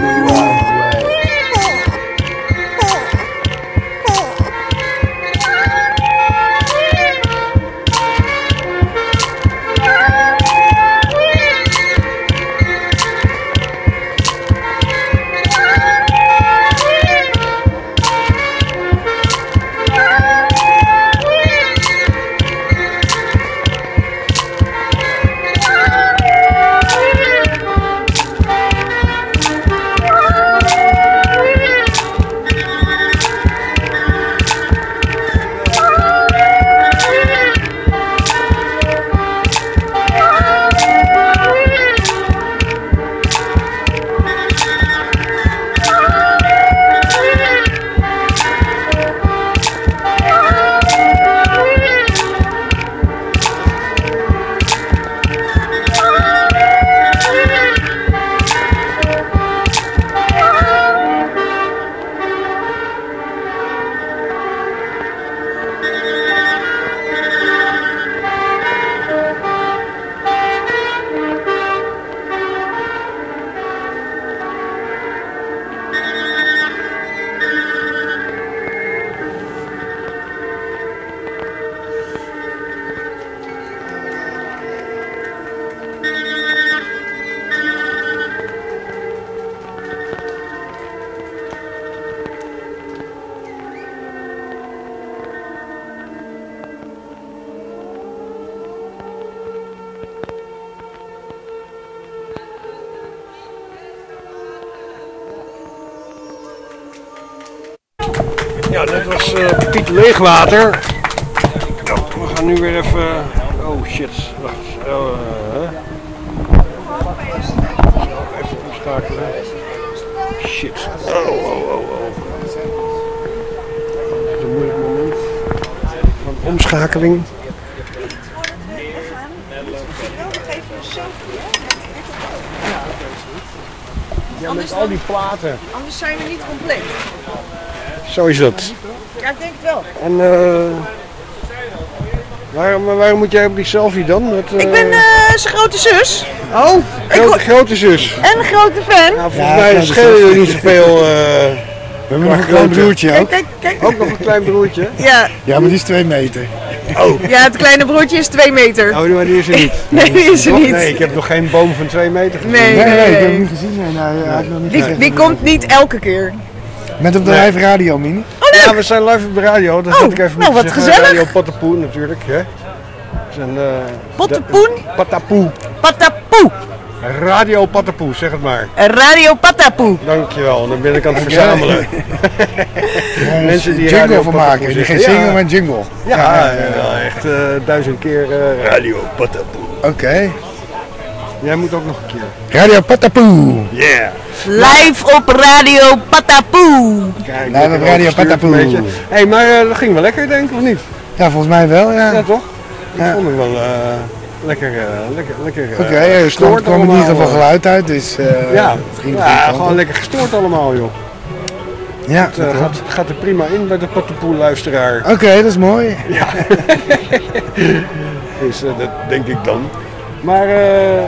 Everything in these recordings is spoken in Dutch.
to We gaan nu weer even... Oh shit, wacht. Oh, eh, even omschakelen. Shit. Oh, oh, oh, oh. Dat is een moeilijk moment. Van omschakeling. Ja, met al die platen. Anders zijn we niet compleet. Zo is dat. Ja, ik denk het wel. En eh waarom, waarom moet jij op die selfie dan? Met, Ik ben eh, zijn grote zus. Oh, grote, grote zus. En een grote fan. Nou, volgens Ja, mij grote schelen zus. jullie niet zoveel. eh We hebben nog een grote. klein broertje Kijk, ook. kijk, kijk. ook nog een klein broertje. Ja, Ja, maar die is twee meter. ja, het kleine broertje is twee meter. Oh, maar die is er niet. Nee, die is er niet. Nee, ik heb nog geen boom van twee meter gezien. Nee, Nee, nee, nee, ik heb nee. hem niet gezien. Nee, nou, hij had nog niet Die, gezegd die komt niet elke keer. Met op de Nee. live radio, Mini. Ja, we zijn live op de radio. Dat Oh, ik even nou, wat zeggen. gezellig. Radio Patapoe natuurlijk. Hè. Eh, Pottepoen, de- Patapoe. patapoe. Radio Patapoe, zeg het maar. Radio patapoe. Dankjewel, dan ben ik aan het verzamelen. Mensen die jingle van maken. Die geen single, Ja. maar een jingle. Ja, ja, echt eh, duizend keer eh, Radio Patapoe. Oké. Jij moet ook nog een keer. Radio Patapoe. Yeah. Live op Radio Patapoe. Kijk, lekker op Radio Patapoe. Hé, hey, maar eh, dat ging wel lekker denk ik, of niet? Ja, volgens mij wel, ja. Ja, toch? Ja. Ik vond het wel eh, lekker, eh, lekker, lekker eh, Oké, er gestoord kwam, kwam in ieder geval geluid uit, dus. Ja, ja gewoon op. lekker gestoord allemaal, joh. Ja, Het gaat, gaat er prima in bij de Patapoe-luisteraar. Oké, dat is mooi. Dus eh, dat denk ik dan. Maar eh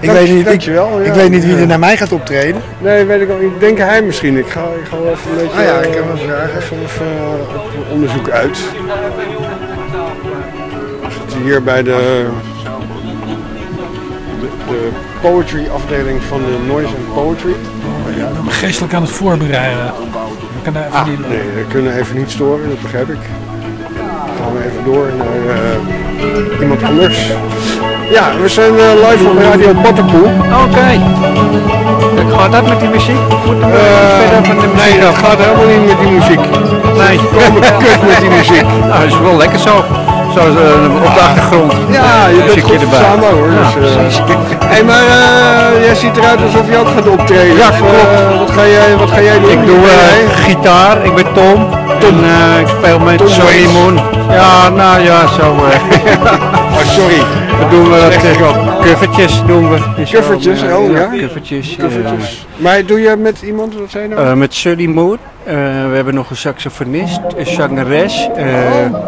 Ik weet niet, ik, dankjewel. ik ja. weet niet wie Ja. er naar mij gaat optreden. Nee, weet ik ook. Ik denk hij misschien. Ik ga, ik ga wel even een beetje Ah ja, ik eh, kan wel vragen. even, even eh, op onderzoek uit. We zitten hier bij de, de, de poetry afdeling van de Noise and Poetry. Ik ben me geestelijk aan het voorbereiden. We kunnen even Ah, die... nee, we kunnen even niet storen, dat begrijp ik. Dan gaan we even door naar eh, iemand anders. Ja, we zijn eh, live op Radio Patapoe. Oké. Ik ga dat met die muziek? Moeten we Eh, verder met de muziek nee, dat gaat helemaal niet met die muziek. Nee. Kut met die muziek. Nou, dat is wel lekker zo. Zo eh, op de achtergrond. Ja, je bent goed samen hoor. Ja, dus, eh, precies. hey, maar eh, jij ziet eruit alsof je ook gaat optreden. Ja, eh, klopt. wat, ga jij, wat ga jij doen? Ik doe eh, gitaar, ik ben Tom. En, eh, ik speel met Tom. Moon. Ja, nou ja, zo. Oh, sorry. we doen we dat Slecht eh, covertjes doen we. Covertjes, eh, oh, ja. Covertjes. Covertjes. Maar doe je met iemand, wat zei je nou? eh, met Sunny Moon. Eh, we hebben nog een saxofonist, een zangeres, eh,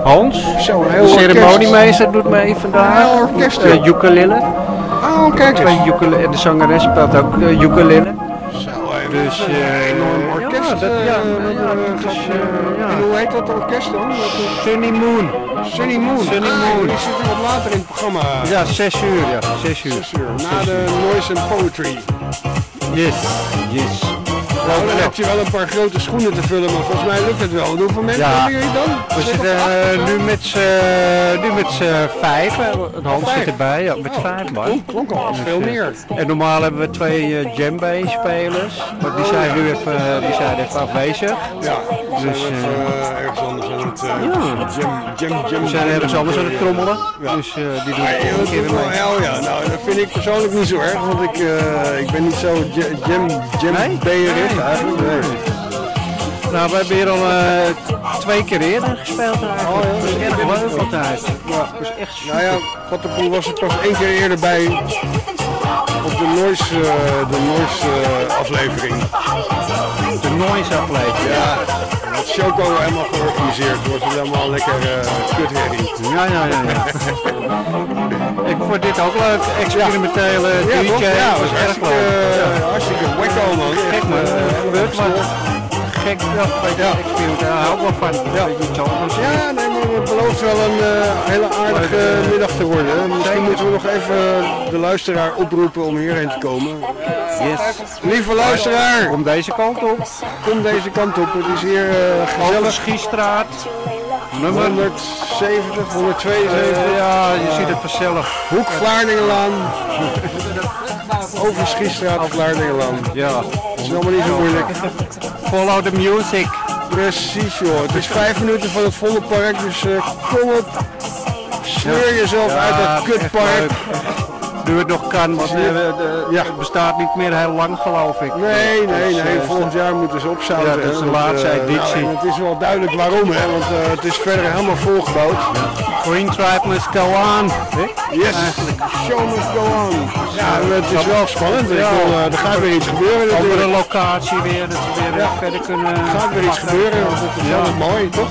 Hans. Zo, De heel ceremoniemeester doet mee vandaag. Heel orkest, ukulele. Oh, kijk eens. En de zangeres speelt ook ukulele. Dus, eh, enorm orkest. ja, dat- eh, ja, dat ja. En hoe heet dat orkest dan? Sunny Moon. Sunny Moon. Sunny Ah, Moon. Die zitten wat later in het programma. Ja, zes uur, ja. Zes uur. Zes uur. Na de Noise and Poetry. Yes. Yes. Dan heb je wel een paar grote schoenen te vullen, maar volgens mij lukt het wel. Hoeveel mensen Ja. hebben jullie dan? We zitten eh, nu met z'n nu met vijf. eh, Hans vijf? zit erbij, ja, met vijf man. Klonk, al veel meer. En normaal hebben we twee uh, spelers, maar die zijn nu even, eh, die zijn even afwezig. Ja, Dus, eh, ergens anders aan het eh, jam. We zijn ergens anders aan het trommelen, Ja. dus eh, die doen Ja, het ja, een keer weer mee. ja. Nou, dat vind ik persoonlijk niet zo erg, want ik, eh, ik ben niet zo ja- jam, jam Nee? Nee. eigenlijk. Nee. Nou, we hebben hier al eh, twee keer eerder gespeeld eigenlijk. Oh, ja. dat is erg leuk altijd. Ja, dat is echt super. Nou ja, Pattenpoel was er pas één keer eerder bij op de Noise, eh, de Noise eh, aflevering. de noise aflevering. Ja, dat Choco helemaal georganiseerd. wordt het helemaal lekker uh, kutherrie. Ja, ja, ja. ja. ik vond dit ook leuk, experimentele Ja, DJ. Ja, dat was was erg hartstikke, leuk. eh, hartstikke wacko man. Gek man, eh, gebeurt. Gek, ja, bij de daar hou ik wel van. Ja. Nee, maar het belooft wel een eh, hele aardige middag te worden. Misschien moeten we nog even de luisteraar oproepen om hierheen te komen. Yes. Lieve luisteraar, Kom deze kant op. kom deze kant op. Het is hier eh, gezellig. Schiestraat. Nummer. 170, 172. Eh, ja, je ziet het vanzelf. Hoek Vlaardingenlaan. Over Schiestraat Vlaardingenlaan. Ja. Dat is allemaal niet zo moeilijk. Follow the music. Precies joh, het is vijf minuten van het volle park, dus eh, kom op. Sleur jezelf uit dat kutpark. Nu het nog kan, want de- Ja. het bestaat niet meer heel lang geloof ik. Nee, nee, Dus, nee. eh, Volgend jaar moeten ze opzouten. Ja, dat is de laatste eh, editie. nou, het is wel duidelijk waarom, hè, want eh, het is verder helemaal volgebouwd. Green Tribe must go on. Yes, show must go on. Ja, het is wel spannend. Ja. er gaat weer iets gebeuren Over natuurlijk. de locatie weer, dat we weer verder kunnen... Er gaat weer iets gebeuren, het is mooi, toch?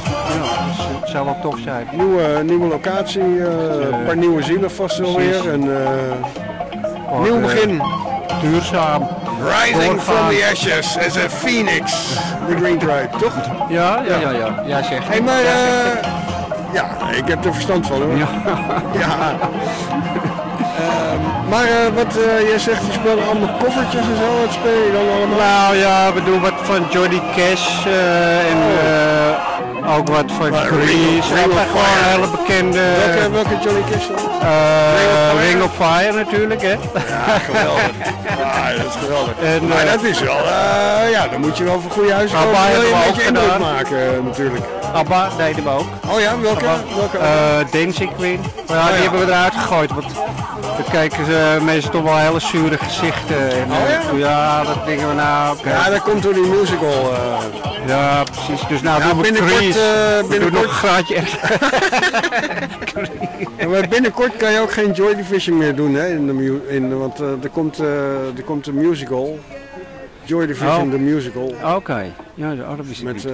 Dus het zou wel tof zijn. Nieuwe, nieuwe locatie, eh, een paar nieuwe zielen vast wel weer. En, eh, nieuw eh, begin. Duurzaam. Rising from the ashes as a phoenix. The Green Tribe, toch? Ja, ja, ja, ja. Ja, zeg. Hey, maar eh, ja, ik heb er verstand van hoor. Ja. Ja. Ehm, maar eh, wat eh, jij zegt, je speelt allemaal koffertjes en zo. Wat speel je dan allemaal? Nou ja, we doen wat van Johnny Cash eh, en eh, ook wat van Grease. Ring of- We hebben gewoon hele bekende... welke, welke Johnny Cash dan? eh, Ring of Fire natuurlijk, hè. Ja, geweldig. Ja, dat is geweldig. En, maar eh, dat is wel, eh, ja, dan moet je wel voor goede huizen Abba komen. Je hebben we een ook gedaan. maken natuurlijk. ABBA deden we ook. Oh ja, welke? welke? Dancing Queen. Maar ja, Oh, die ja. hebben we eruit gegooid. Want dan kijken ze meestal toch wel hele zure gezichten. En, Oh, ja? ja, dat denken we nou. oké. ja, dat komt door die musical. Ja, precies. Dus nou Ja, doen we binnenkort, doen binnenkort- nog een graadje extra. Ja, maar binnenkort kan je ook geen Joy Division meer doen, hè? In de mu- in, want eh, er, komt, eh, er komt een musical. Joy Division, Oh. de musical. Oké. Ja, wist ik Met,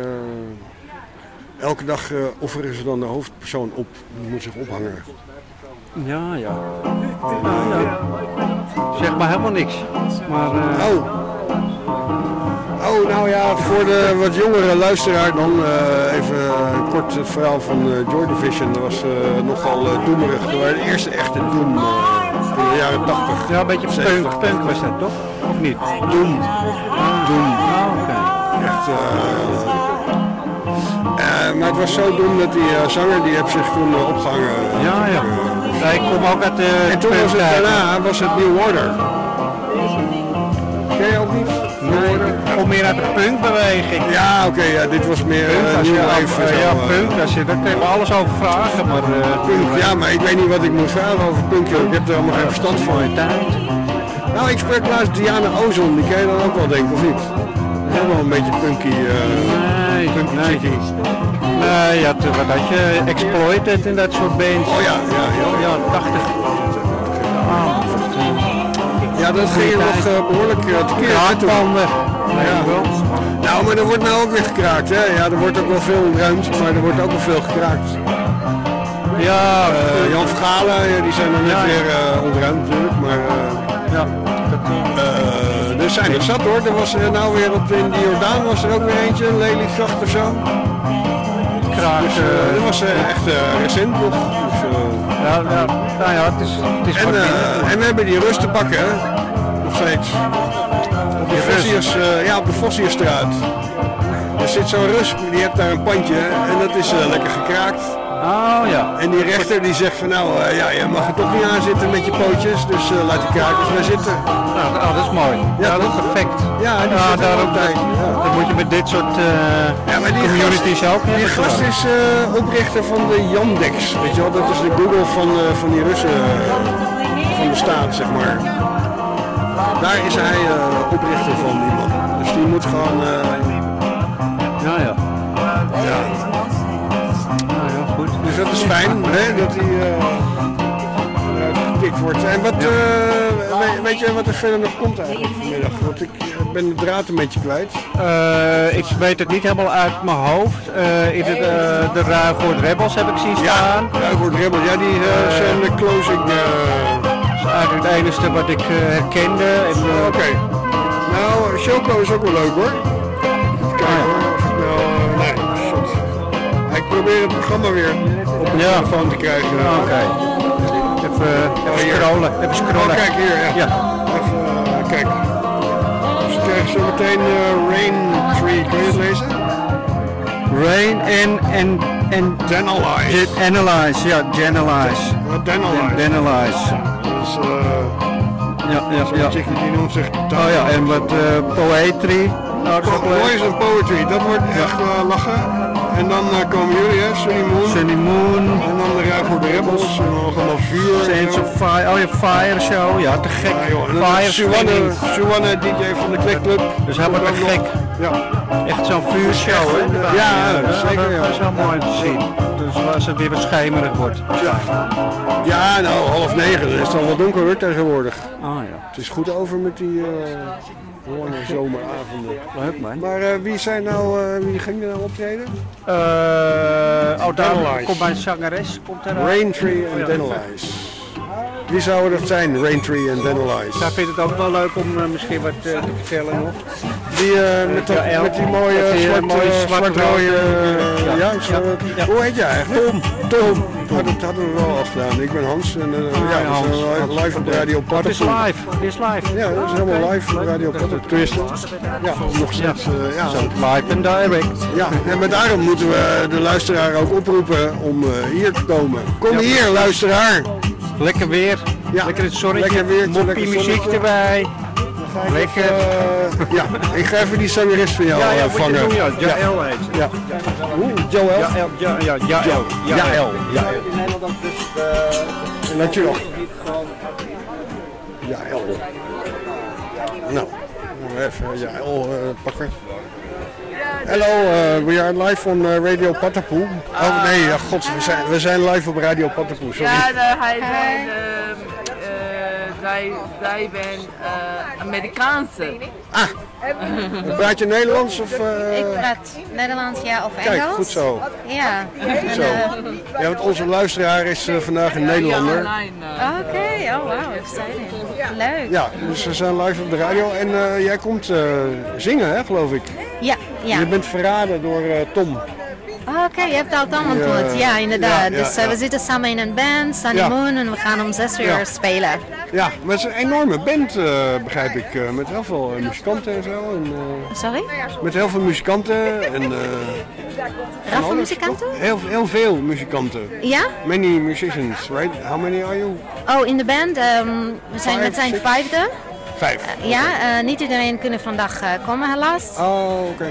elke dag offeren ze dan de hoofdpersoon op. Die moet zich ophangen. Ja, ja. Zeg maar helemaal niks. Maar Oh. Oh, nou ja, voor de wat jongere luisteraar dan eh, even een kort het verhaal van eh, Joy Division. Dat was eh, nogal doemerig. Dat waren de eerste echte Doom eh, in de jaren 80. ja, een beetje 70. punk, punk was dat toch? Of niet? Doom. Doom. Ah, oké. Echt, maar het was zo dom dat die zanger die heeft zich toen eh, opgehangen. Ja, ja. Ja, ik kom ook uit de En toen was het daarna was het New Order. Ken je ook niet? Ik kom meer uit de punkbeweging. Ja, oké, ja, dit was meer Punk, uh, als je, zo, ja, eh. punk, als je, daar kun je me alles over vragen, maar... eh, Punk, ja, maar ik weet niet wat ik moet vragen over punk, joh. Ik heb er allemaal geen verstand van. tijd. Nou, ik sprak laatst Diana Ozon, die ken je dan ook wel denken, of niet? Helemaal een beetje punky, eh Nee, punky nee. chickie. Nee, ja, wat had je? Exploited en dat soort bands. Oh ja, ja, ja. Ja, 80. Ja, dat ging er nog eh, behoorlijk uh, tekeer. Weet Ja. je. Nou, maar er wordt nou ook weer gekraakt, hè? Ja, er wordt ook wel veel ontruimd, maar er wordt ook wel veel gekraakt. Ja, Eh, Jan Vergalen, ja, die zijn dan net Ja, weer eh, ontruimd natuurlijk, maar eh, ja. Eh, er zijn er zat hoor. Er was er nou weer op in de Jordaan was er ook weer eentje, een Lelystad of zo. kraak. Dus eh, eh, dat was eh, echt eh, recent nog. Dus, eh, ja, ja, nou ja, het is, het is en, eh, en we hebben die rust te pakken, hè? Steeds. Op de Vossius, eh, ja, op de Vossierstraat. Er zit zo'n Rus, die heeft daar een pandje en dat is eh, lekker gekraakt. Oh ja. En die rechter die zegt van nou, eh, ja, je mag er toch niet aan zitten met je pootjes, dus laat die krakers maar zitten. Nou, oh, dat is mooi. Ja, dat is perfect. Ja, die Ja, er daarom altijd. Ja. Dat moet je met dit soort Ja, maar die communities gast, ook Die gast is oprichter van de Yandex, weet je wel, dat is de Google van, van die Russen, van de staat, zeg maar. Daar is hij eh, oprichter van, die man. Dus die moet gewoon, eh, Ja, ja. ja. Nou ja, goed. Dus dat is fijn, hè, dat hij eh, gekikt wordt. En wat, weet, weet je wat er verder nog komt eigenlijk vanmiddag? Want ik ben de draad een beetje kwijt. Ik weet het niet helemaal uit mijn hoofd. Eh, in de, uh, de Ruigoord Rebels heb ik zien staan. Ja, wordt Rebel. Ja, die zijn de closing. Eigenlijk het enige wat ik eh, herkende. En, eh, Oké. Nou, Choco is ook wel leuk hoor. Even kijken hoor. Of ik nou, eh, nee, shit. Ja, Ik probeer het programma weer op de Ja. telefoon te krijgen. Oké. Even, even hier. scrollen. Even Oh, scrollen. kijk hier, ja. Ja. Even, kijk. Dus ik krijg zo meteen Rain Tree. Kun je het lezen? Rain and, and Analyze. Gen- analyze. Ja, generalize. Wat Analyze. Analyze. Dus, eh, Ja, ja, ja. die noemt zich Oh ja, en wat eh, poetry. Nou, leuk. Noise and Poetry, dat wordt echt eh, lachen. En dan eh, komen jullie, hè, Sunny Moon. Sunny Moon, En dan de Ruig voor de Rebels. En dan allemaal vuur. Saints of Fire, oh ja, Fire Show, ja, te gek. Ja, joh. Fire Suwanne, DJ van de Klikclub. Dus helemaal te nog. gek. Ja. Echt zo'n vuurshow, hè? Ja, zeker, ja. Dat is wel mooi te zien. Dus als het weer wat schemerig wordt. ja, nou half negen, dan is het al wat donker hoor tegenwoordig. Oh ja, Het is goed over met die eh, lange zomeravonden. leuk man. Maar eh, wie zijn nou, eh, wie ging er nou optreden? Eh, oh, daar komt mijn zangeres. Komt er Raintree en Denelize. Wie zouden dat zijn, Raintree en Denelize? Zij vindt het ook wel leuk om misschien wat te vertellen nog. Die met, dat, Ja, met die mooie zwart, zwart-rode, ja, ja, ja, zo- ja. Hoe heet jij eigenlijk? Tom. Tom. Dat hadden we wel al gedaan. Ik ben Hans en eh, ja, ja, we zijn Hans. live op Radio Het is live, het is live. Ja, dat is helemaal live op Radio. Tenminste, ja, nog steeds. eh, ja. Live en direct. Ja, en met daarom moeten we de luisteraar ook oproepen om eh, hier te komen. Kom hier, luisteraar. Lekker weer, Ja, lekker het zonnetje, lekker weertje, moppie muziek erbij. Lekker. Eh, ja, ik ga even die zangerist van jou Ja, ja, eh, vangen. doen, ja. Jaël heet ze. Ja. Oeh, Joël. Ja, ja, ja, ja, ja, ja, Jaël. Jaël. En natuurlijk. Jaël. Nou, even Jaël uh, pakken. Hello, uh, we are live on uh, Radio Patapoe. Oh nee, ja, god, we zijn, we zijn live op Radio Patapoe, sorry. Ja, de, hij zijn, ehm, eh, zij, zij ben eh, Amerikaanse. Praat je Nederlands of... eh, Ik praat Nederlands, ja, of Kijk, Engels. goed zo. Ja. En, Zo. Ja, want onze luisteraar is eh, vandaag een Nederlander. Oké, oh wow, exciting. Leuk. Ja, dus we zijn live op de radio en eh, jij komt eh, zingen, hè, geloof ik. Ja, ja. Je bent verraden door eh, Tom. Oh, Oké, je hebt al Tom Ja. ontmoet. Ja, inderdaad. Dus eh, we zitten samen in een band, Sunny. Moon, en we gaan om zes uur spelen. Ja, maar het is een enorme band, eh, begrijp ik. eh, met heel veel muzikanten en zo. En, Sorry? met heel veel muzikanten en... van alles, Raffelmuzikanten? toch? Heel, heel veel muzikanten. Ja? Many musicians, right? How many are you? Oh, in de band. ehm, we zijn met zijn vijfde. Vijf. Ja, eh, niet iedereen kunnen vandaag eh, komen helaas. Oh, oké. Eh,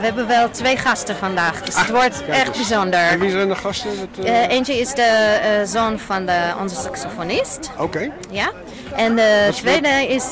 we hebben wel twee gasten vandaag, dus het wordt Ah, echt bijzonder. En wie zijn de gasten? Eh, Eh, eentje is de eh, zoon van de, onze saxofonist. Oké. Ja. En de tweede is,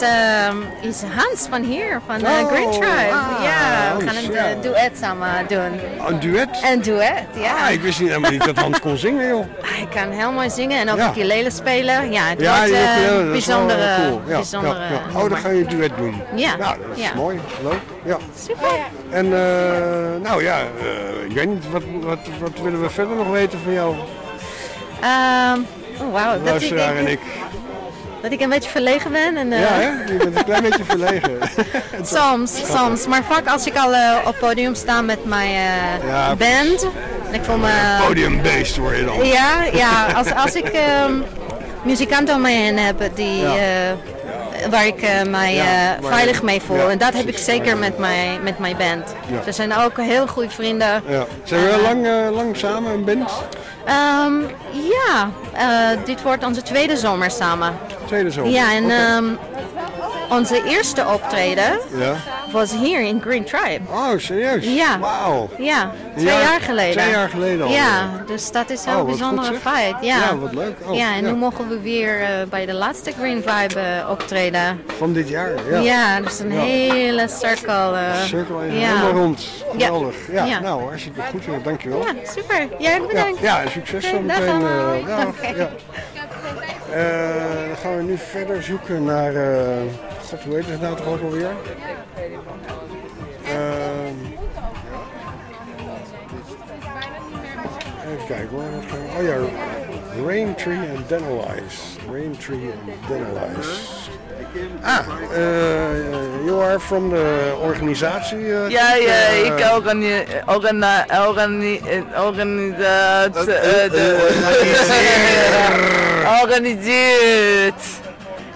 is Hans van hier, van de Oh, Green Tribe. ah, ja, we Hans, gaan een ja. eh, duet samen doen. Een duet? Een duet, ja. Ah, ik wist niet, helemaal niet dat Hans kon zingen, joh. Hij kan heel mooi zingen en ook Ja. ukulele spelen. Ja, het Ja, wordt eh, wel, bijzondere, eh, cool. Ja, bijzondere. Oh, dan ga je een duet doen. Ja, Nou, dat is ja. mooi. Leuk. Ja. Super. En eh, nou ja, eh, ik weet niet, wat, wat, wat willen we verder nog weten van jou, Ehm, oh, wauw. Dat ik, luisteraar en ik? dat ik een beetje verlegen ben. En, eh, Ja, hè? Je bent een klein beetje verlegen. Soms, soms. Maar vaak als ik al eh, op podium sta met mijn eh, Ja, band. En ik voel me... Podium-based word je dan. Ja, ja als, als ik ehm, muzikanten om me heen heb die, Ja. Waar ik eh, mij Ja, eh, veilig mee voel. ja, en dat heb ik zeker met mijn, met mijn band. Ja. Ze zijn ook heel goede vrienden. Ja. Zijn we lang, eh, lang samen een band? Ehm, ja, dit wordt onze tweede zomer samen. Tweede zomer. Ja, en onze eerste optreden Ja. was hier in Green Tribe. Oh, serieus? Ja. Wauw. Ja, twee Ja, jaar geleden. Twee jaar geleden al. Ja, dus dat is een Oh, bijzondere feit. Ja. Ja, wat leuk. Oh, ja, en ja. nu mogen we weer eh, bij de laatste Green Vibe eh, optreden. Van dit jaar, ja. Ja, dus een Ja. hele cirkel. eh, Cirkel ja. helemaal rond. Ja. Geweldig. Ja, Ja. nou, hartstikke goed. ja, Dankjewel. Ja, super. Jij ook Ja, bedankt. ja, succes zo dag meteen. allemaal. dag, Eh, dan gaan we nu verder zoeken naar. eh, God, hoe heet het nou toch ook alweer? Ehm, even kijken hoor. Oh ja, Raintree and Denalize. Raintree and Denalize. Ah, eh, you are from the organisatie? eh, Ja, ja, eh, ik organi organi organi organisatie. de- Organiseert.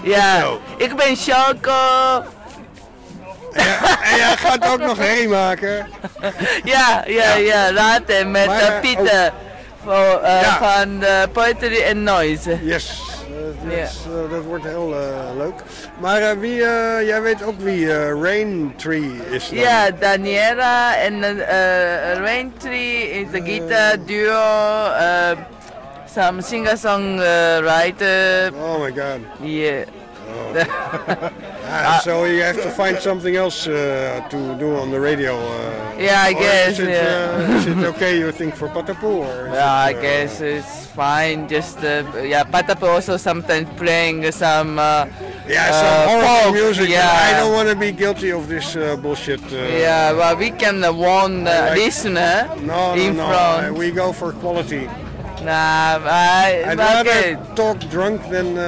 Ja, ik ben Sjalko. En jij gaat ook nog herrie maken. Ja, ja, ja, later met Maar, Pieter voor, eh, Ja. van Poetry and Noise. Yes. Dat, Ja. is, eh, dat wordt heel eh, leuk. Maar eh, wie, eh, jij weet ook wie eh, Rain Tree is dan? Ja, Daniela en Rain Tree is a guitar duo, some singer-songwriter. Oh my god. Yeah. Ah, so you have to find something else uh, to do on the radio. Uh, Yeah, I guess, Is it, yeah. uh, is it okay, you think, for Patapu? Yeah, I uh, guess it's fine. Just uh, yeah, Patapo also sometimes playing some. Uh, Yeah, some horror folk, music. Yeah. I don't want to be guilty of this uh, bullshit. Uh, yeah, well, we can uh, warn the like- listener No, no, in no. front. we go for quality. Nah, I, I'd rather talk drunk than.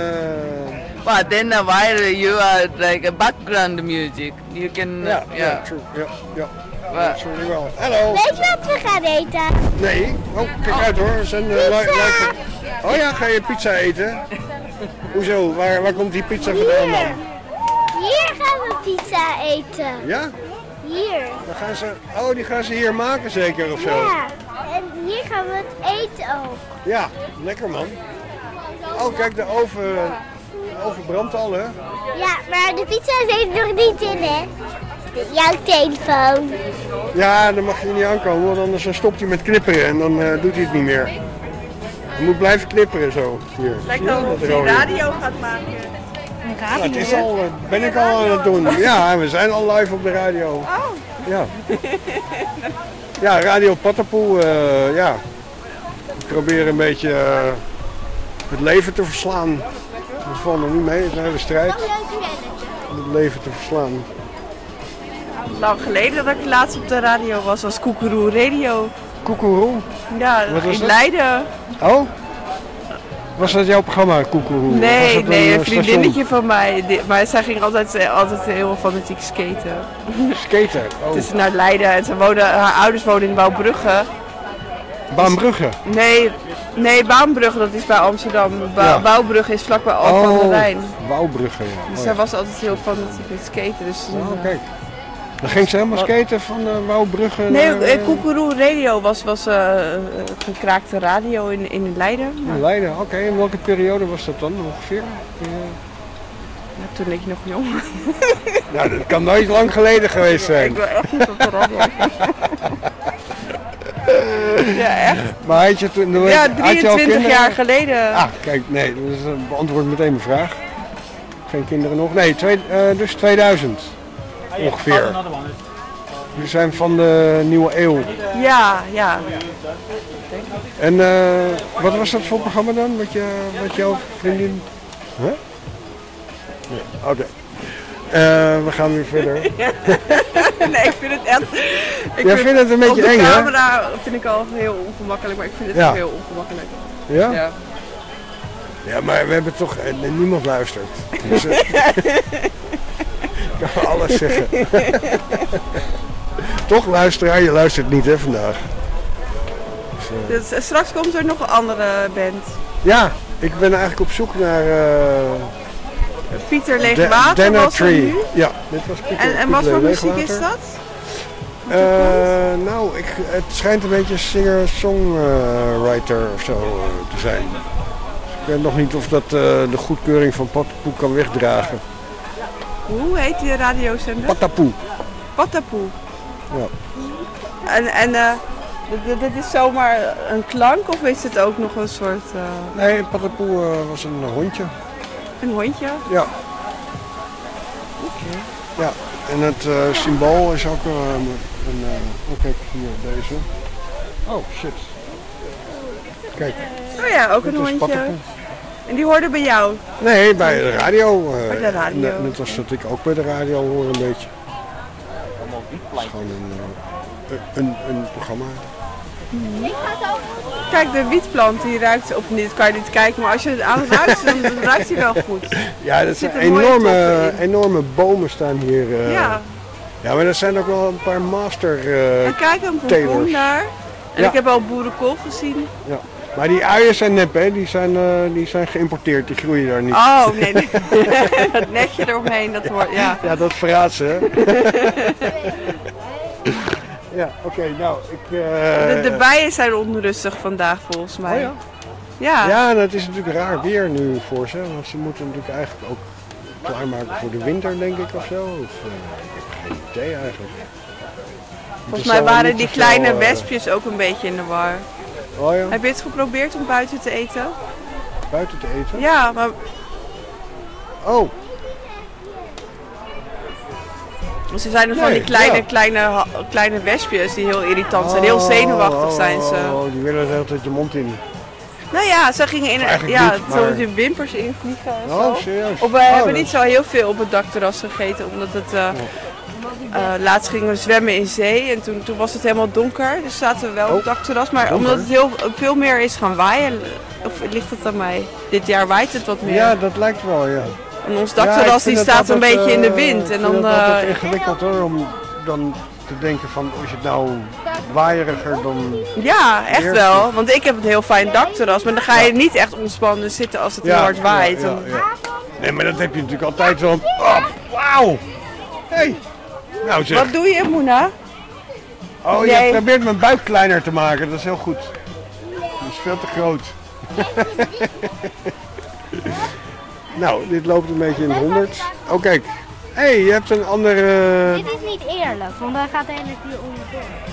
But then uh, while you are like a background music, you can. yeah, uh, yeah, true. Yeah, yeah. Well, That's really well. Hello. Weet je wat we gaan eten? Nee. Oh, kijk uit hoor. Zijn, uh, Oh ja, ga je pizza eten? Hoezo? Waar, waar komt die pizza vandaan dan? Hier gaan we pizza eten. Ja? Hier. Dan gaan ze, oh, die gaan ze hier maken zeker of zo? Ja. En hier gaan we het eten ook. Ja, lekker man. Oh, kijk, de oven, de oven brandt al, hè? Ja, maar de pizza zit nog niet in, hè? Jouw telefoon. Ja, dan mag je niet aankomen, want anders dan stopt hij met knipperen en dan eh, doet hij het niet meer. Hij moet blijven knipperen zo. Hier. Lijkt wel of je radio gaat maken. Ja, het is al, eh, ben ik al aan het doen. Ja, we zijn al live op de radio. Oh. Ja. Ja, Radio Patapoe, eh, ja. Ik probeer een beetje het leven te verslaan. Dat valt nog niet mee, het is een hele strijd om het leven te verslaan. Lang geleden dat ik laatst op de radio was, was Koekeroe Radio. Koekeroe. Ja, Wat was in dat? Leiden. Oh? Was dat jouw programma, Koekeroe? Nee, nee, eh, een vriendinnetje van mij. Maar zij ging altijd, eh, altijd heel fanatiek skaten. Skater. Oh. Dus naar Leiden en ze woonde, haar ouders woonden in Bouwbrugge. Baanbrugge. Nee, nee, Baanbrugge, dat is bij Amsterdam. Ba Ja. Bouwbrugge is vlakbij Alphen aan de Rijn. Wouwbrugge, ja. Dus Oh, zij was altijd heel fanatiek met skaten. Dus Oh, kijk. Dan ging ze helemaal skaten van uh, Wouwbrugge Nee, naar eh, eh, Koekeroe Radio was, was gekraakte radio in, in Leiden. naar Leiden. Oké, in welke periode was dat dan ongeveer? Ja, toen leek je nog jong. Nou, dat kan nooit lang geleden geweest zijn. Ik wil echt niet op de radio. ja, echt? Maar had je toen... Ja, je al 23 kinderen? jaar geleden. Ah, kijk, nee, dat is, eh, beantwoord meteen mijn vraag. Geen kinderen nog? Nee, twee, eh, dus 2000 ongeveer. We zijn van de nieuwe eeuw. Ja, ja. En eh, wat was dat voor programma dan? Wat, je, wat jouw vriendin... Huh? Nee, Oké. We gaan weer verder. nee, ik vind het echt... Ik Jij vindt het een beetje op de eng, hè? camera vind ik al heel ongemakkelijk, maar ik vind het Ja. heel ongemakkelijk. Ja? Ja. Ja, maar we hebben toch... eh, niemand luistert. Dus, eh, ik kan alles zeggen. toch luisteraar, je luistert niet hè vandaag. Dus, eh, Dus, eh, straks komt er nog een andere band. ja, ik ben eigenlijk op zoek naar... eh Pieter Leegwater Dana was Tree. nu. Ja, dit was Pieter En, en wat voor muziek is dat? Eh, nou, ik, het schijnt een beetje singer-songwriter of zo te zijn. Ik weet nog niet of dat eh, de goedkeuring van Patapoe kan wegdragen. Hoe heet die radiozender? Patapoe. Patapoe. Ja. En, en eh, dit- is zomaar een klank of is het ook nog een soort Nee, Patapoe was een hondje. Een hondje? Ja. Ja, en het eh, symbool is ook eh, een... eh, oh, kijk, hier, deze. Oh, shit. Kijk, Oh ja, ook een hondje. En die hoorde bij jou. Nee, bij de radio. eh, Bij de radio. Net, net als dat ik ook bij de radio hoor een beetje. Het is gewoon een, een, een programma. Kijk, de wietplant die ruikt, of niet, kan je niet kijken, maar als je het aan ruikt, dan dan ruikt hij wel goed. Ja, dat zijn enorme, enorme bomen staan hier. eh. Ja, ja, maar er zijn ook wel een paar master eh, en kijk een pompoen daar. En Ja. ik heb al boerenkool gezien. Ja. Maar die uien zijn nep, hè? Die zijn, eh, die zijn geïmporteerd, die groeien daar niet. Oh, nee, nee. dat netje eromheen, dat wordt, ja. Ja, dat verraadt ze, hè? Ja, oké, nou, ik... eh, De, de bijen zijn onrustig vandaag volgens mij. Oh ja? Ja. Het is natuurlijk raar weer nu voor ze. Want ze moeten natuurlijk eigenlijk ook klaarmaken voor de winter, denk ik, of zo. Of, eh, ik heb geen idee eigenlijk. Volgens mij waren die kleine eh, wespjes ook een beetje in de war. Oh ja, Heb je het geprobeerd om buiten te eten? buiten te eten? Ja, maar Oh, ze zijn er van die kleine, ja. kleine, kleine wespjes die heel irritant zijn. Heel Oh, zenuwachtig oh, zijn ze. Oh, die willen de hele tijd je mond in. Nou ja, ze gingen in ja, niet, zo maar- je wimpers invliegen en zo. Oh, serieus? Of we Oh, hebben niet zo heel veel op het dakterras gegeten, omdat het... eh, eh, laatst gingen we zwemmen in zee en toen, toen was het helemaal donker. Dus zaten we wel op het dakterras. Maar donker? omdat het heel, veel meer is gaan waaien, of ligt het aan mij? Dit jaar waait het wat meer. Ja, dat lijkt wel, ja. En ons dakterras die staat een beetje in de eh, wind. En dan, het eh, ingewikkeld hoor, om dan te denken van, is het nou waaieriger dan... ja, echt Weer- wel. Want ik heb een heel fijn dakterras. Maar dan ga je niet echt ontspannen zitten als het heel hard waait. ja, Dan- ja, ja. Nee, maar dat heb je natuurlijk altijd zo. Oh, wauw! Hey. Nou zeg. Wat doe je, Moena? Oh, je probeert mijn buik kleiner te maken. Dat is heel goed. Die is veel te groot. nou, dit loopt een beetje in de 100. Oh, kijk. Hé, hey, je hebt een andere... Dit is niet eerlijk, want dan gaat de ene hier onderdoor.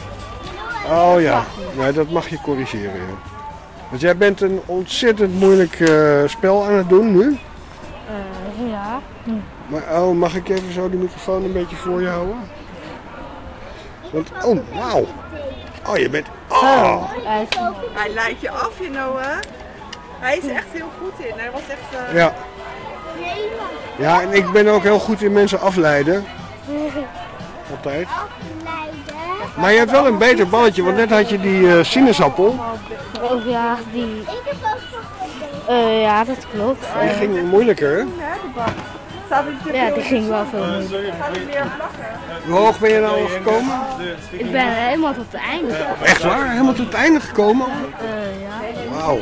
Oh ja, nee, dat mag je corrigeren. Ja. Want jij bent een ontzettend moeilijk eh, spel aan het doen nu. ja. Maar oh, mag ik even zo de microfoon een beetje voor je houden? Want, oh, wauw. Oh, je bent... Oh, Hij leidt je af, je know, hè? Hij is echt heel goed in. Hij was echt... eh, ja. Ja, en ik ben ook heel goed in mensen afleiden. Altijd. Maar je hebt wel een beter balletje, want net had je die eh, sinaasappel. Of ja, die... Eh, ja, dat klopt. Die ging moeilijker, Ja, die ging wel veel moeilijker. Gaat het meer plakken? Hoe hoog ben je nou al gekomen? Ik ben helemaal tot het einde. Echt waar? Helemaal tot het einde gekomen? Eh, ja. Wauw.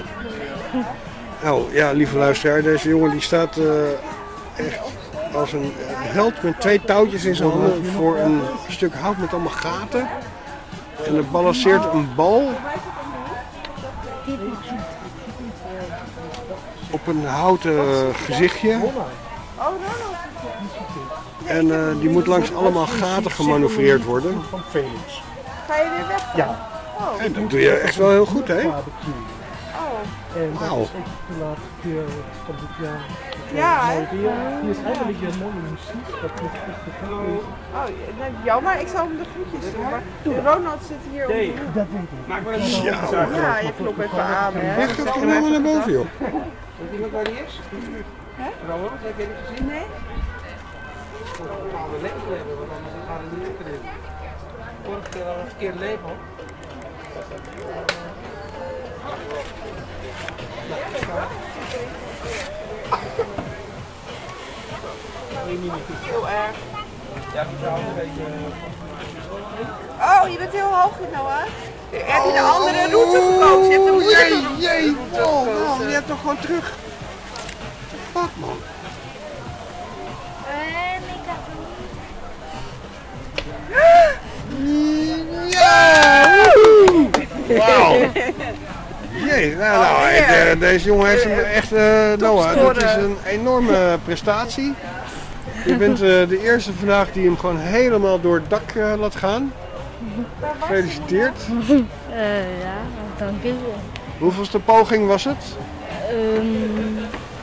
Nou ja, lieve luisteraar, deze jongen die staat eh, echt als een held met twee touwtjes in zijn handen voor een stuk hout met allemaal gaten. En er balanceert een bal op een houten gezichtje. En eh, die moet langs allemaal gaten gemanoeuvreerd worden. Ga je weer weg? Ja. En dat doe je echt wel heel goed, hè? En dat is de laatste keer van dit jaar. Ja, hè? Hier is eigenlijk een mooie muziek. Dat moet echt te is. Oh, nee, jammer. Ik zal hem de groetjes doen. Maar Ronald zit hier op de hoek. Dat weet ik. Maak maar een Ja, Ja, je klopt even aan, hè. Dat gewoon helemaal naar boven, joh. Weet je nog waar die is? Ronald, heb je die gezien? Nee? Gaan we lekker hebben, want anders gaat het niet lekker in. Vorige keer al een verkeerd label. Heel erg. Ja, die zou een beetje... Oh, je bent heel hoog Noah. Heb je de andere route gekozen? Je hebt jee, man, je hebt toch gewoon terug. Fuck, man. En ik heb Ja! Wauw. Jee, nou, nou ik, eh, deze jongen heeft hem echt, eh Noah, dat is een enorme prestatie. Je bent eh, de eerste vandaag die hem gewoon helemaal door het dak eh, laat gaan. Gefeliciteerd. Eh, ja, dank u. Hoeveelste poging was het? Um,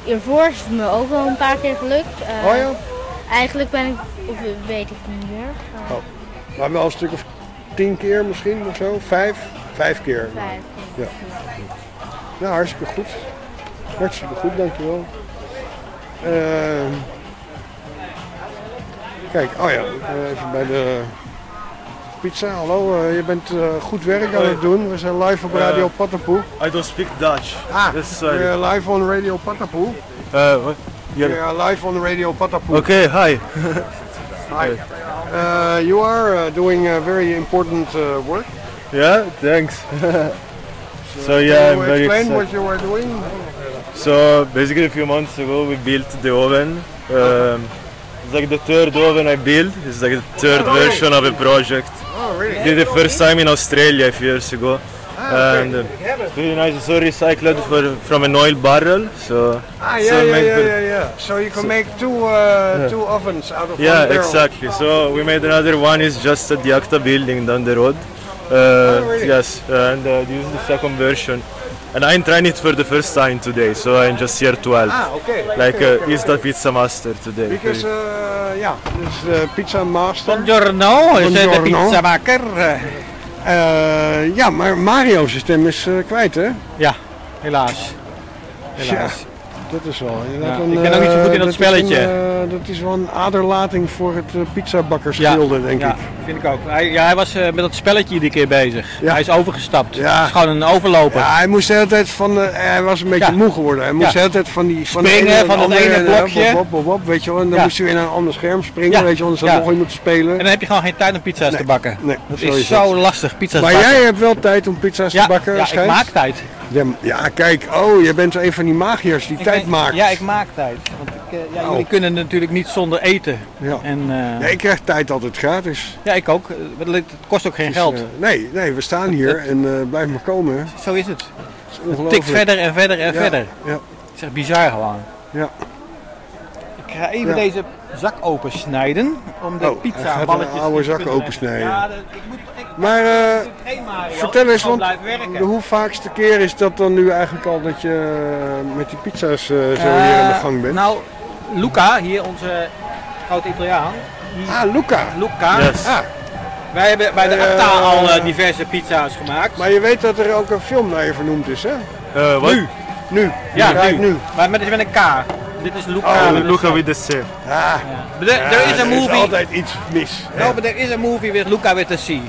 hiervoor is het me ook wel een paar keer gelukt. Eh, Oh ja? Eigenlijk ben ik, of weet ik niet meer. Uh, Maar wel een stuk of tien keer misschien of zo? Vijf? Vijf keer. vijf. Ja. Nou, hartstikke goed. Hartstikke goed, dankjewel. Ehm kijk, oh ja, eh, even bij de pizza. Hallo, eh, je bent eh, goed werk aan het doen. We zijn live op Radio Patapoe. I don't speak Dutch. Ah, Yes, we're live on Radio Patapoe. Uh, what? We are live on Radio Patapoe. Okay, hi. Hi. Uh, you are uh, doing uh, very important uh, work. Yeah, thanks. so yeah, I'm very explain excited. what you were doing? So basically, a few months ago, we built the oven. Um, it's like the third oven I built. It's like the third version of a project. Oh, really? Did the first time in Australia a few years ago, Ah, and uh, hebben. Pretty nice. It's all recycled for, from an oil barrel. So, Ah, so yeah, yeah, yeah, yeah, yeah. So you can So- make two, uh, Yeah. two ovens out of Yeah, one barrel. exactly. So we made another one is just at the Acta building down the road. Uh, Oh, really? Yes, uh, and uh, this is the second version. And I'm trying it for the first time today, so I'm just here to help. Ah, okay. Like Okay, uh, okay, he's the pizza master today. Because, uh, ja, dus uh, pizza master. Buongiorno, is eh, de Buongiorno. pizzamaker. Eh, ja, maar Mario's stem is eh, kwijt, hè? Ja, helaas. Helaas. Ja, dat is wel. Ja, een, ik ben ook niet zo goed in eh, dat is een, spelletje. eh, dat is wel een aderlating voor het uh, pizzabakkersgilde, denk ja, ik. Vind ik ook. Hij, ja, hij was eh, met dat spelletje iedere keer bezig. Ja. Hij is overgestapt. Ja. Het is gewoon een overloper. Ja, hij moest de hele tijd van, eh, hij was een beetje moe geworden. Hij moest Ja. de hele tijd van die van de Springen van de dat andere, ene blokje. Wop, wop, wop, weet je wel. En dan moest hij weer naar een ander scherm springen, weet je. Anders had hij nog in moeten spelen. En dan heb je gewoon geen tijd om pizza's Nee. te bakken. Nee, dat is, is zo lastig, pizza's Maar bakken. jij hebt wel tijd om pizza's te bakken, ja, ik maak tijd. Ja, kijk. Oh, je bent een van die magiërs die Ik tijd ben- maakt. Ja, ik maak tijd. Want ja, Oh. Jullie kunnen natuurlijk niet zonder eten. Ja. En, eh, Nee, ik krijg tijd altijd gratis. Ja, ik ook. Eh, Het kost ook geen Dus, geld. eh, nee, nee, we staan hier en eh blijf maar komen. Zo is het. Het tikt verder en verder en Ja, verder. ja. Het is echt bizar gewoon. Ja. Ik ga even deze zak opensnijden om de Oh, pizza balletjes oude zak opensnijden. Ja, dat- ik moet, ik, Maar eh, Mario, vertel eens, want de hoevaakste keer is dat dan nu eigenlijk al dat je eh, met die pizza's eh, zo hier Eh, aan de gang bent? Nou, Luca, hier onze grote Italiaan. ah, Luca. Luca. Yes. Ah, Wij hebben bij de Eh, Acta al eh, diverse pizza's gemaakt. maar je weet dat er ook een film naar je vernoemd is, hè? Uh, what? Nu. Nu. Ja, nu. nu. Maar met, met een K. Dit is Luca. Een Luca C. with the C. Ah, Maar Er er ja, is een er movie. altijd iets mis. No, but there is a movie with Luca with a C. Yes.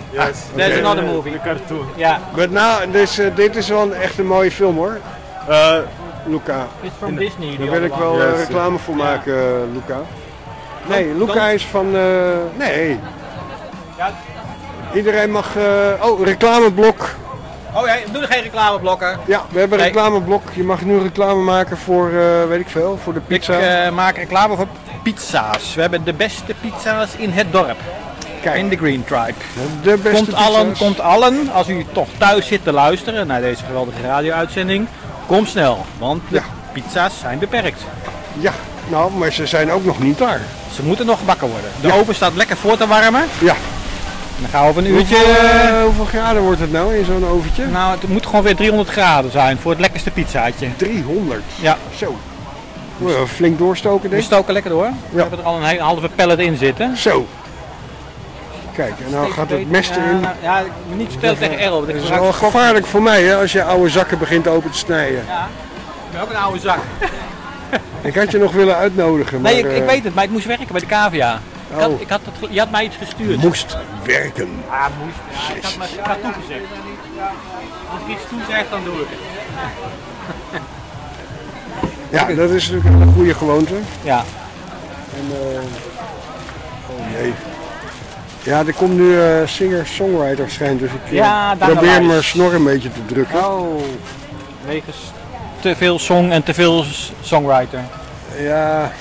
There's another movie. The cartoon. Ja. Maar nou, dus, eh, dit is wel een echt een mooie film, hoor. Uh, Luca. It's from Disney. Daar die wil ik wel eh, Yes. reclame voor maken, eh, Luca. Nee, Dan- Luca dan- is van... eh, nee. Ja. Iedereen mag... eh, oh, reclameblok. Oh ja, doe er geen reclameblokken. Ja, we hebben een reclameblok. Je mag nu reclame maken voor, eh, weet ik veel, voor de Ik pizza. eh, maak reclame voor pizza's. We hebben de beste pizza's in het dorp. Kijk, In de Green Tribe. de beste Komt allen, pizza's. komt allen, als u toch thuis zit te luisteren naar deze geweldige radio-uitzending, kom snel, want de Ja. pizza's zijn beperkt. Ja, nou, maar ze zijn ook nog niet daar. Ze moeten nog gebakken worden. De Ja. oven staat lekker voor te warmen. Ja. Dan gaan we over een uurtje. Hoeveel, eh, hoeveel graden wordt het nou in zo'n oventje? Nou, het moet gewoon weer 300 graden zijn voor het lekkerste pizzaatje. 300. Ja, Zo. Wel flink doorstoken, we denk ik. stoken lekker door. We hebben er al een hele halve pellet in zitten. Zo. Kijk, en nou gaat het mes erin. Ja, ja, ik moet niet vertellen tegen Errol. want ik Het is wel gevaarlijk voor mij hè, als je oude zakken begint open te snijden. Ja, ik ben ook een oude zak. Ik had je nog willen uitnodigen, maar Nee, ik, ik eh, weet het, maar ik moest werken bij de KVA. Ik had, Oh. ik had het, ge- je had mij iets gestuurd. moest werken. Ja, moest. Ja, ik had, maar, ik had toegezegd. Als ik iets toezeg, dan doe ik het. Ja, dat is natuurlijk een goede gewoonte. Ja. En, eh, oh nee. Ja, er komt nu eh singer-songwriter schijnt, dus ik eh, Ja, probeer mijn snor een beetje te drukken. Oh. Wegens te veel song en te veel songwriter. Ja,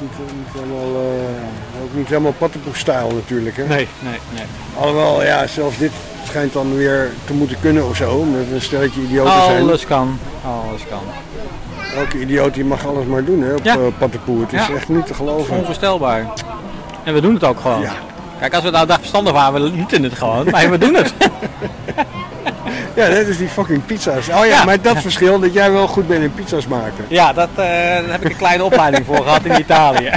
Niet, niet helemaal, eh, ook niet helemaal pattenpoe-stijl natuurlijk. Hè? Nee, nee, nee. Alhoewel, ja, zelfs dit schijnt dan weer te moeten kunnen of zo, we een stelletje idioten zijn. Alles kan. Alles kan. Elke idioot die mag alles maar doen hè, op Ja. ja. Het is Ja. echt niet te geloven. Onvoorstelbaar. En we doen het ook gewoon. Ja. Kijk, als we nou dag verstandig waren, we lieten het gewoon. Maar we doen het. Ja, dat is die fucking pizza's. Oh ja, Ja. maar dat verschil dat jij wel goed bent in pizza's maken. Ja, dat, eh, daar heb ik een kleine opleiding voor gehad in Italië.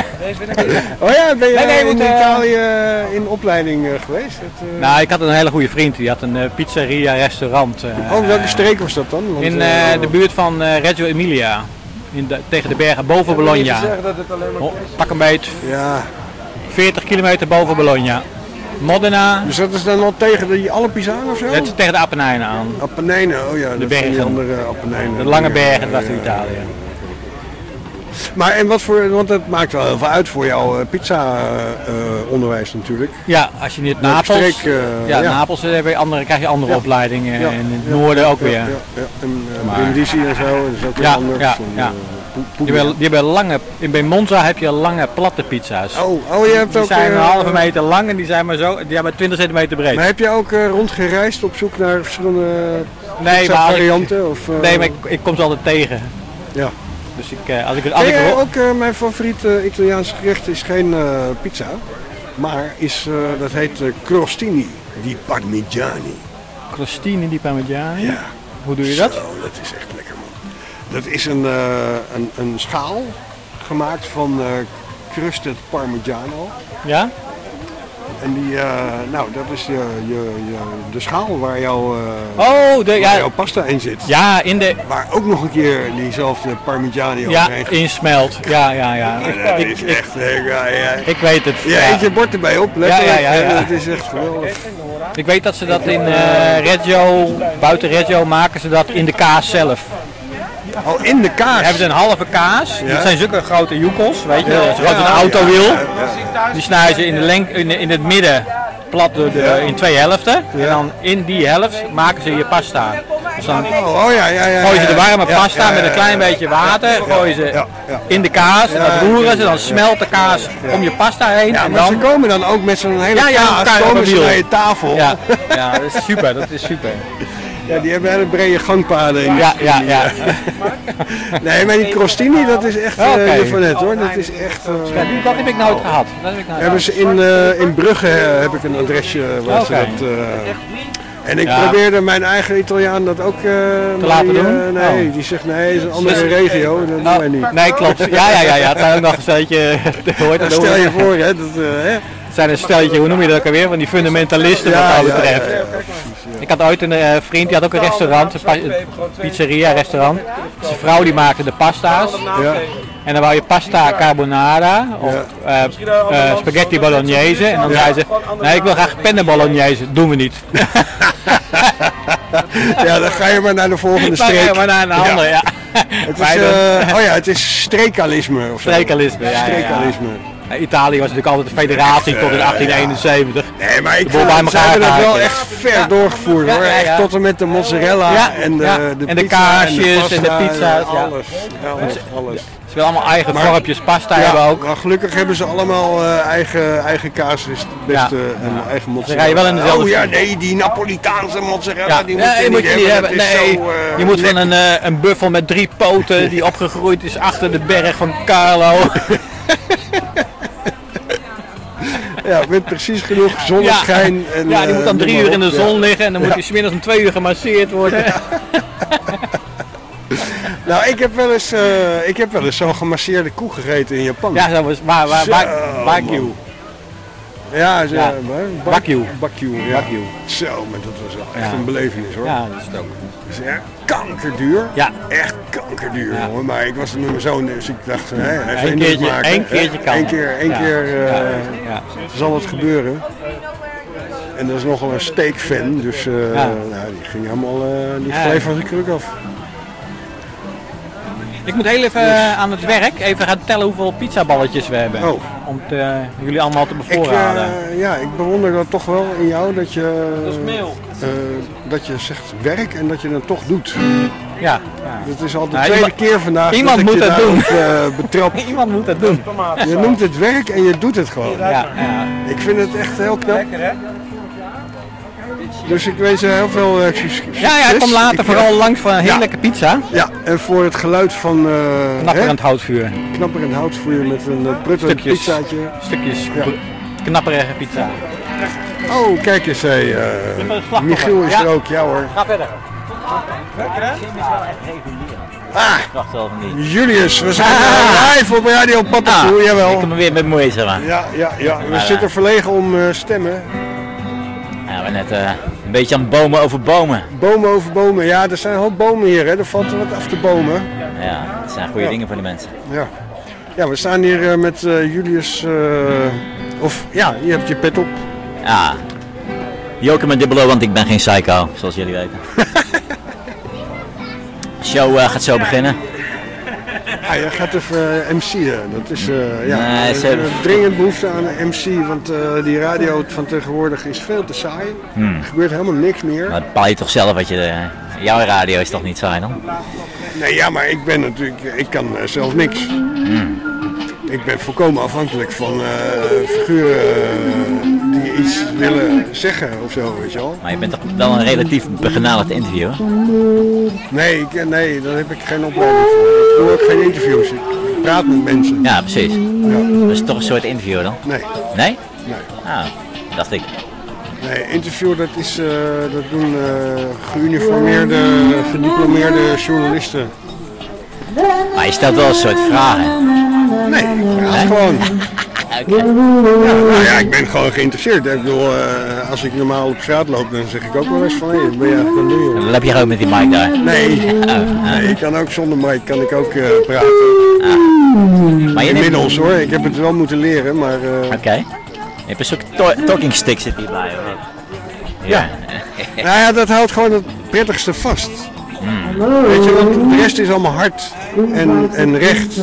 Oh ja, ben je Nee, nee, in moet, Italië eh, in opleiding eh, geweest? Dat, eh, Nou, ik had een hele goede vriend. Die had een pizzeria, restaurant. eh, oh, welke streek was dat dan? Want, In de buurt van eh, Reggio Emilia. In de, tegen de bergen boven Bologna. Oh, pak een beet. Ja. 40 kilometer boven Bologna. Modena. Dus dat is dan al tegen die Alpjes aan of zo? Het is tegen de Apennijnen aan. Apennijnen, oh ja. dat zijn bergen. Andere Apennijnen. De lange bergen, dat was ja. Italië. Maar en wat voor, want dat maakt wel heel veel uit voor jouw eh, pizza eh, onderwijs natuurlijk. Ja, als je niet Napels. streek, eh, ja, ja. Napels eh, weer andere, krijg je andere Ja. opleidingen. Ja. En in het noorden ook weer. Ja, ja. En uh, en zo, dat is ook weer anders. ja, ja. Die hebben, die hebben lange, in bij Monza heb je lange platte pizza's. Oh, oh, je hebt die ook... zijn een eh, halve meter lang en die zijn maar zo, die hebben 20 centimeter breed. Maar heb je ook eh, rondgereisd op zoek naar verschillende Nee, ik- varianten? Of, eh, Nee, maar ik, ik kom ze altijd tegen. Ja. Dus ik, als ik het als ik ook mijn favoriete Italiaanse gerecht is geen pizza, maar is, dat heet crostini di parmigiani. crostini di parmigiani. Ja. Hoe doe je dat? Zo, dat is echt. Dat is een, eh, een, een schaal gemaakt van eh crusted parmigiano. Ja? En die, eh, nou, dat is je, je, je, de schaal waar, jouw eh, Oh, de, ja, jouw pasta in zit. ja, in de, Waar ook nog een keer diezelfde parmigiani ja, insmelt. Ja, ja, ja. Ja, Ik, dat ik, is ik, echt lekker. Ja, ja. ik weet het. Ja. eet je bord erbij op, letterlijk. Ja, ja, ja, Het is echt geweldig. Ik weet dat ze dat in eh Reggio, buiten Reggio maken ze dat in de kaas zelf. Oh, in de kaas. hebben ze een halve kaas. Dat zijn zulke grote joekels, weet je, zo groot als een autowiel. Die snijden ze in, de in, in het midden plat de, de- in twee helften. En dan in die helft maken ze je pasta. Dus dan Oh, oh ja, ja, ja. gooien ze de warme pasta met een klein beetje water, gooien ze in de kaas en dat roeren ze, dan smelt de kaas om je pasta heen. En maar ze dan, komen dan ook met zo'n hele Ja, kaas, komen ze naar je tafel. ja, ja, dat is super, dat is super. Ja, die hebben hele brede gangpaden. In Ja, ja, ja. Nee, maar die crostini, dat is echt eh Oké. je van net hoor. Dat is echt... eh, Ja, die, dat heb ik nooit gehad. Dat heb ik nooit hebben ze in, eh, in Brugge eh, heb ik een adresje waar ze dat... eh, en ik Ja. probeerde mijn eigen Italiaan dat ook eh, maar laten die, eh, doen? nee, Oh. die zegt nee, het is een andere Dus- regio. Dat doen Nou, wij niet. nee, klopt. Ja, ja, ja, ja. Het zijn ook nog een stelletje. Hoort Dan stel je voor, hè. Dat, eh, hè? Het zijn een stelletje, hoe noem je dat ook alweer? Van die fundamentalisten wat Ja, dat ja, betreft. Ik had ooit een eh, vriend, die had ook een restaurant, een, pizzeria restaurant. Zijn vrouw die maakte de pasta's. Ja. En dan wou je pasta carbonara of eh, eh, spaghetti bolognese. En dan zei ze, nee ik wil graag penne bolognese. Doen we niet. ja, dan ga je maar naar de volgende streek. eh, maar naar een andere, ja. Het is, oh ja, het is streekalisme of zo. Streekalisme, ja, ja, ja. Streekalisme. Eh, Italië was natuurlijk altijd een federatie tot in 1871. Nee, maar ik De boel bij vond, ze elkaar hebben het wel echt ver doorgevoerd Ja, hoor. ja, ja. Echt tot en met de mozzarella Ja, en de, ja. de En de pizza kaasjes en de pizza's, ja. Alles, alles, alles. Ze willen allemaal eigen Maar- vormpjes pasta Ja, hebben ook. Maar gelukkig hebben ze allemaal eh, eigen, eigen kaas, is het beste, en eigen mozzarella. rijden wel in dezelfde oh ja, nee, die Napolitaanse mozzarella, Ja, die nee, moet je moet niet je niet hebben. Nee, zo, eh, je moet van een, eh, een buffel met drie poten die opgegroeid is achter de berg van Carlo. Ja, met precies genoeg zonneschijn. en, ja, die eh, moet dan noem drie uur in de zon liggen en dan moet hij smiddags om twee uur gemasseerd worden. Nou, ik heb wel eens, eh, ik heb wel eens zo'n gemasseerde koe gegeten in Japan. Ja, zo was waar, waar, waar, Wagyu. Ja, zo, Ja. Wagyu, ja. Wagyu. Zo, maar dat was wel echt Ja. een belevenis hoor. Ja, dat is het ook. Is echt kankerduur. Ja. Echt kankerduur Ja. hoor. Maar ik was er met mijn zoon, dus ik dacht, hè, even Eén indruk keertje, maken. één keertje kan. Eén keer, één Ja. keer eh, Ja. Ja. zal het gebeuren. En dat is nogal een steakfan, dus eh, Ja. nou, die ging helemaal, eh die van zijn kruk af. Ik moet heel even eh, aan het werk even gaan tellen hoeveel pizzaballetjes we hebben. Oh. Om eh, jullie allemaal te Ik, bevoorraden. eh, ja, ik bewonder dat toch wel in jou dat je, Dat is mail. Eh, dat je zegt werk en dat je het toch doet. ja. ja. Dat is al de Nou, tweede iemand- keer vandaag iemand dat ik moet je dat doen. eh. Iemand moet dat doen. Je noemt het werk en je doet het gewoon. Ja, ja. Ik vind het echt heel knap. Dus ik wens je heel veel eh, succes. Ja, ja, ik kom later Ik, vooral langs voor een hele lekker pizza. Ja, en voor het geluid van... eh Knapperend hè, houtvuur. knapperend houtvuur met een uh, Stukjes. pizzaatje. Stukjes knapperige pizza. Oh, kijk eens, hé. eh, Michiel is er ook. Ja hoor. Ga verder. Ah, Wacht wel van niet. Julius, we zijn Ah. eh, live op Radio Pattenstoel, jawel. Ik kom er weer met moeite. Ja, ja, ja. We Maar, zitten verlegen om eh, stemmen. Ja, we net een beetje aan bomen over bomen. Bomen over bomen. Ja, er zijn een hoop bomen hier, hè. Er valt er wat af te bomen. Ja, dat zijn goede Ja. dingen voor de mensen. Ja. Ja, we staan hier met Julius. of ja, je hebt je pet op. Ja. Joker met dubbelo, want ik ben geen psycho, zoals jullie weten. De show eh, gaat zo beginnen. Ja, je gaat even eh, MC'en. Dat is eh, ja, Nee, is dringend behoefte aan een MC, want eh, die radio van tegenwoordig is veel te saai. Hmm. Er gebeurt helemaal niks meer. Maar bepaal je toch zelf wat je... eh, jouw radio is toch niet saai dan? Nee, ja, maar ik ben natuurlijk, ik kan eh, zelf niks. Ik ben volkomen afhankelijk van eh, figuren eh, iets willen zeggen of zo, weet je wel. Maar je bent toch wel een relatief begenadigd interviewer? Nee, nee, daar heb ik geen opleiding voor. Ik doe ook geen interviews. Ik praat met mensen. Ja, precies. Dat is toch een soort interview dan? Nee. Nee? Nee. Ah, dacht ik. Nee, interview dat, is, eh, dat doen eh, geuniformeerde, gediplomeerde journalisten. Maar je stelt wel een soort vragen. Nee, ik praat gewoon. Ja, nou ja, ik ben gewoon geïnteresseerd. Ik bedoel, eh, als ik normaal op straat loop, dan zeg ik ook wel eens van, hé, wat ben je eigenlijk aan het doen, joh? Dan loop je gewoon met die mic daar. Nee, nee, ik kan ook zonder mic kan ik ook eh, praten. Maar je neemt- Inmiddels hoor, ik heb het wel moeten leren, maar... eh, Oké. Je hebt een soort to- talking stick zit hierbij, of niet? Ja. Nou ja, dat houdt gewoon het prettigste vast. Hmm. Weet je, want de rest is allemaal hard en, en recht.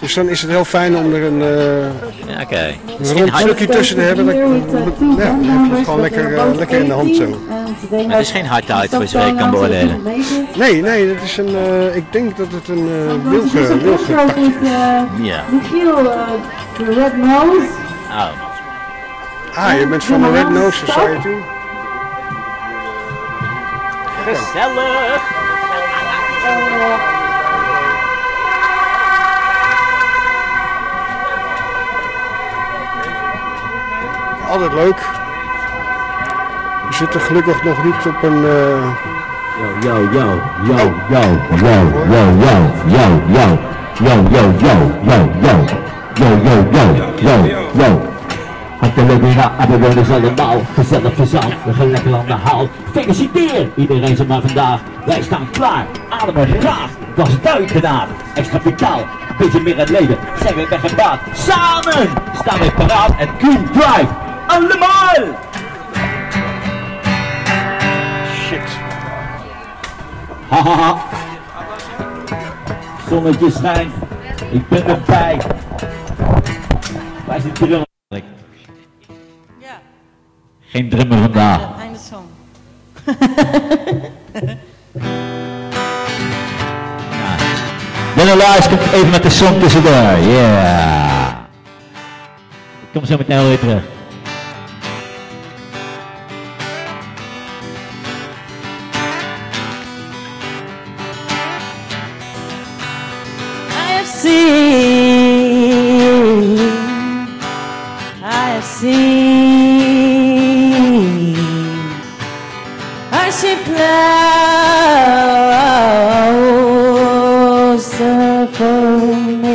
Dus dan is het heel fijn om er een, eh, Ja, een rond stukje tussen te hebben. Dat, ja, dan heb je het gewoon lekker, eh, lekker in de hand zo. Maar het is geen hardhout voor zover ik kan beoordelen. Nee, nee, dat is een, eh, ik denk dat het een uh, wilge, wilgetakje is. Ja. De Red Nose. Oh. Ah, je bent van de Red Nose Society? Gezellig! Altijd leuk. We zitten gelukkig nog niet op een... eh, Yo, yo, yo, yo, yo, yo, yo, yo, yo, yo, yo, yo, yo, yo. Hartelijk weer aan de allemaal, gezellig we gaan lekker de haal. Feliciteer iedereen zomaar vandaag, wij staan klaar, ademen graag, dat. Extra vitaal, beetje meer het leven, zijn we weg en baat. Samen staan we paraat en Green Drive, allemaal! Shit. Hahaha. Zonnetje schijnt. Ik ben erbij. Waar is de drummer? Ja. Geen drummer vandaag. Einde song. Dennis Lars komt even met de song tussendoor. Yeah. Ik kom zo meteen weer terug. phone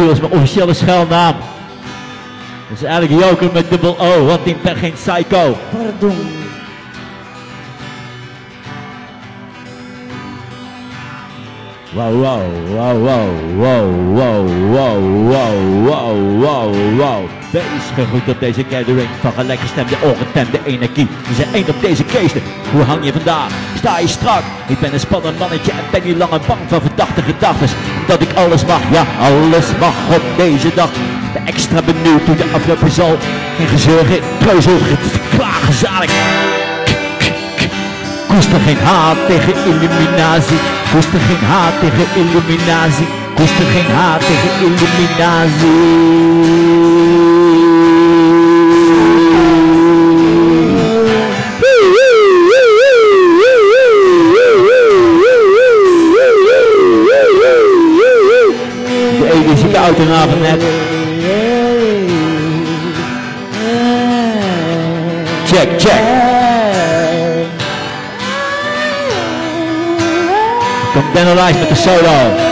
Michiel is mijn officiële schuilnaam. Dat is eigenlijk Joker met dubbel O, ik ben geen psycho. Wow, wow, wow, wow, wow, wow, wow, wow, wow, wow, wow. Wees gegroet op deze gathering van gelijkgestemde, ongetemde energie. We zijn één op deze keesten. Hoe hang je vandaag? Sta je strak? Ik ben een spannend mannetje en ben niet langer bang van verdachte gedachten. Dat ik alles mag, ja, alles mag op deze dag. De extra benieuwd hoe de afloop zal. Geen gezeur, geen treuzel, geen klagen zalig. Koester geen haat tegen illuminatie. Koester geen haat tegen illuminatie. Koester geen haat tegen illuminatie. De energieautonaar van net. Check, Komt Dan Alive met de solo.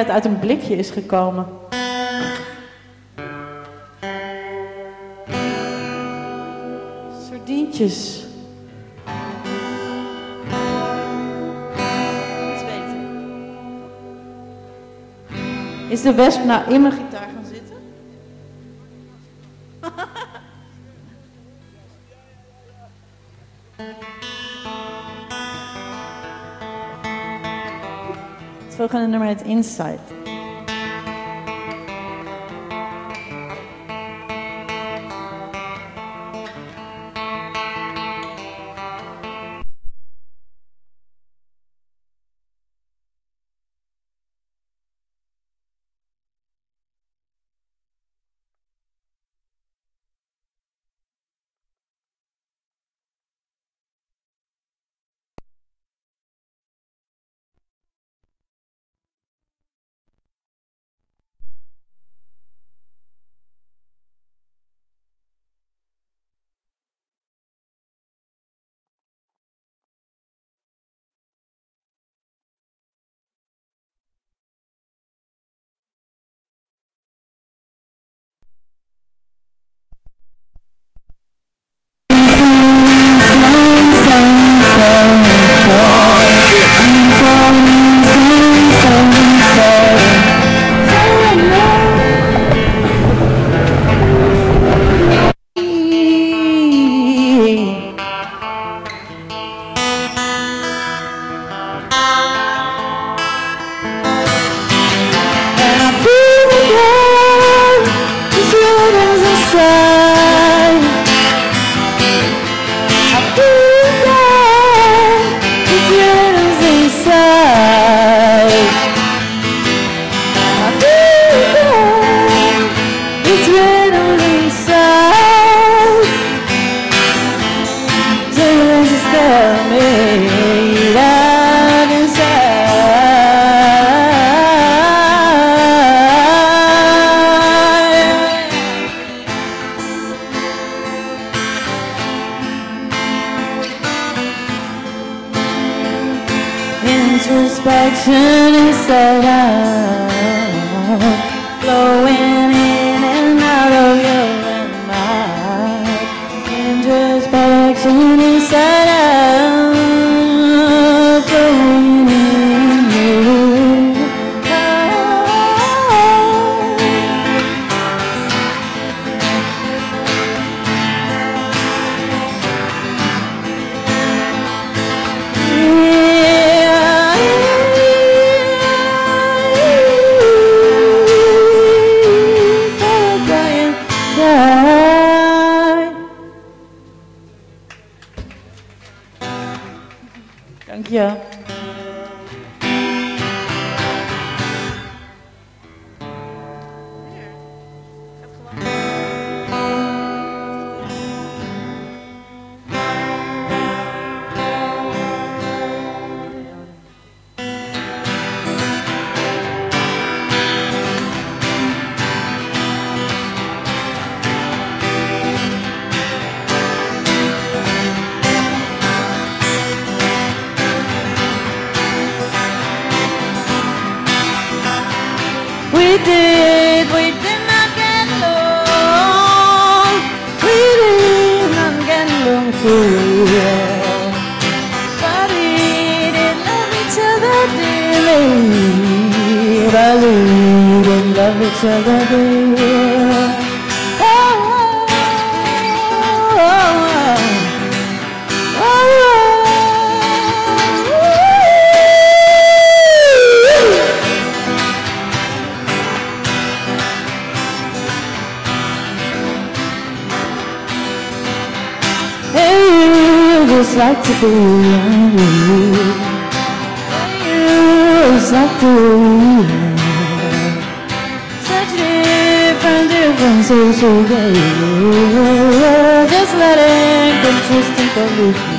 Net uit een blikje is gekomen. Sardientjes. Is de wesp nou in mijn gitaar Het volgende nummer yeah. Body did love each other dearly. Did love. Just like to be around you. You just like to be such different differences away. Just let it go, just think of you.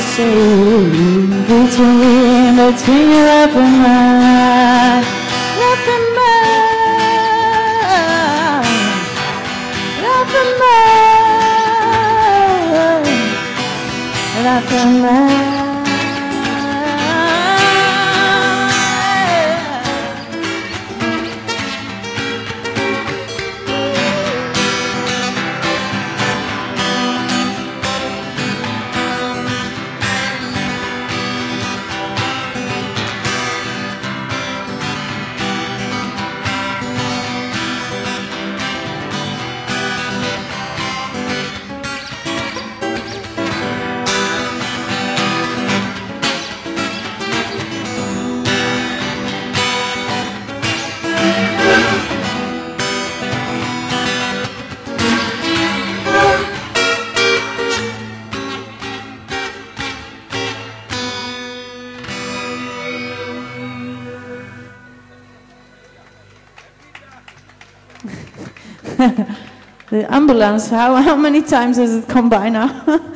soul between the finger up and mine, and mine, up and mine, up and mine. The ambulance, how, how many times has it come by now?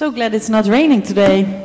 so glad it's not raining today.